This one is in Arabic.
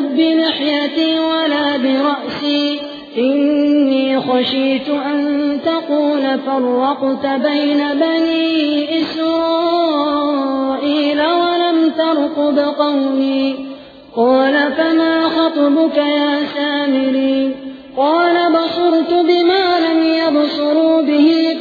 تأخذ بلحيتي ولا برأسي. إني خشيت أن تقول فرقت بين بني إسرائيل ولم ترقب قومي قال فما خطبك يا سامري؟ قال